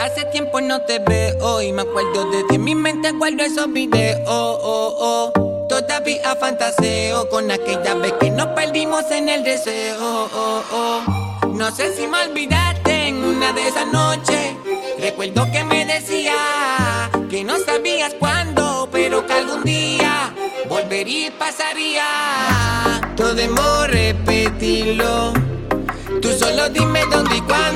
Hace tiempo no te veo y me acuerdo de ti. En mi mente guardo esos videos. Oh, oh. Todavía fantaseo con aquella vez que nos perdimos en el deseo. Oh, oh. No sé si me olvidaste en una de esas noches. Recuerdo que me decía que no sabías cuándo, pero que algún día volvería y pasaría. Todo debo repetirlo. Tú solo dime dónde y cuándo